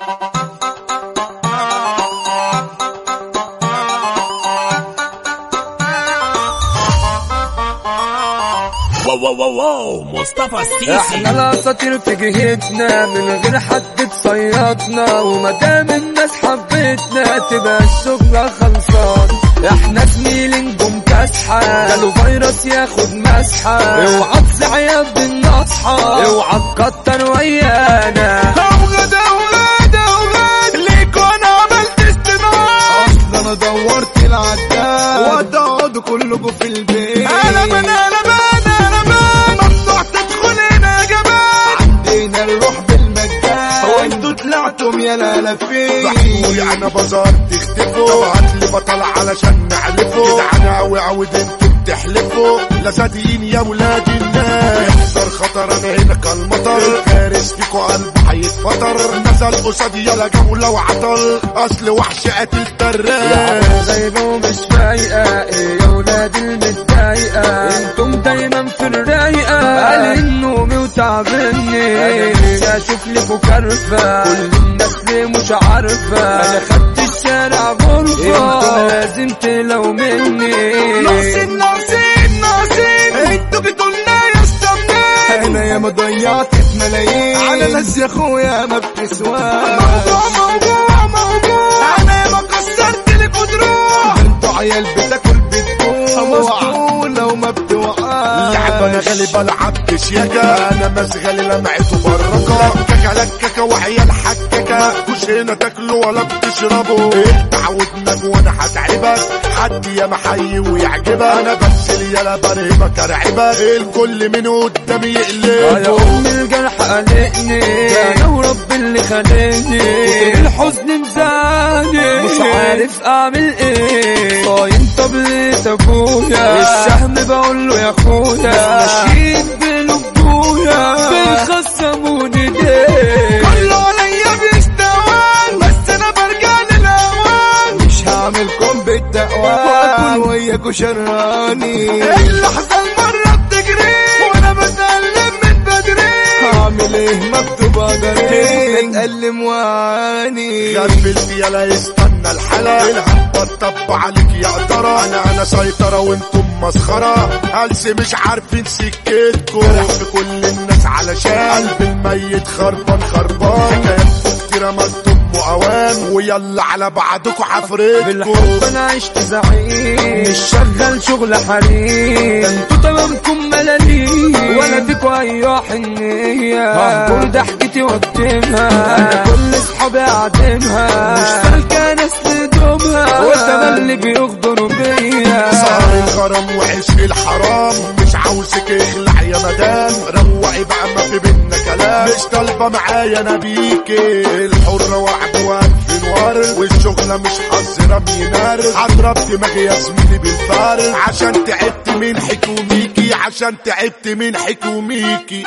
واو واو واو مصطفى السيسي إحنا الاساطير في جهتنا من غير حد تصيطنا ومادام الناس حبتنا تبقى الشغلة خلصان. إحنا زميل نجوم كاسحة جاله فيروس ياخد مسحة. أوعى تزعل يا ابن النصحى أوعى تكتر ويانا. دورت العداد. وهتقعدوا كلكوا في البيت. أنا من أنا من أنا من ممنوع تدخلنا يا جمال. عندنا الروح بالمجان. وانتوا طلعتم يا لا فين بحكولي أنا بازار تختفوا. طبعا لي بطل علشان نعلفوا كده أنا اوي عود أنتوا بتحلفوا لا صادقين يا ولاد الناس. يحصل خطر أنا هنا كالمطر الفارس فيكوا قلب هيتفطر نزل قصادي يلا جولة وعطل. أصل وحش قاتل تراس غايبة ومش فايقة. إيه يا ولاد المتضايقة؟ إنتم دايما في الرايقة. قال النوم وتعبني أشوف لكوا كرفة كل الناس ليه مش عارفة. أنا خدت الشارع غرفة ضيعت ملايين على ناس يا اخويا ما بتسواش أنا غالب العب شياكة أنا مشغل لمعته بركة لككة لككة وعيال حككة مش هنا تاكلوا ولا بتشربوا تعودنا وأنا هتعبك حد يا محي ويعجبك. أنا بمثل يلا برهبك ارعبك الكل من قدامي يا يقلبه ام الجرح قلقني. أنا ورب اللي خلقني. الحزن مزاني. مش عارف أعمل إيه. بقول له يا اخويا ماشيين بلبويا بيخصموني ليه كله عليا بيستوان بس أنا برجع للأوان. مش هعملكم بالتقوى وأكون وياكوا شراني اللحظة المرة بتجري وأنا بتألم من بدري. هعمل إيه؟ مكتوب قدري بتألم واني غفلت يلا يستنى الحلا الهبة طب عليك يا ترى. أنا أنا سيطرة وأنتم مسخرة. هلسي مش عارفين سكتكم. في كل الناس علشان. قلب الميت خربان خربان. حكاياتكم كتيرة ما أنتم اوان ويلا على بعضكم حفرتكم بالحب أنا عشت زعيم. مش شغال شغل حريم. أنتوا تمامكم ملاليم. ولا فيكوا أي حنية هنقول ضحكتي واكتمها أنا كل أصحابي أعدمها. مش سالكة ناس تدومها وتملي بيا صار الغرام وعشق الحرام مش عاوزك اخلع يا مدام. روقي بقى ما في بينا كلام. مش طالبة معايا أنا بيكي الحرة وعد والف نوار. والشغلة مش حظ رمي نار. هضرب دماغي يا زميلي بالفار. عشان تعبت من حكوميكي عشان تعبت من حكوميكي.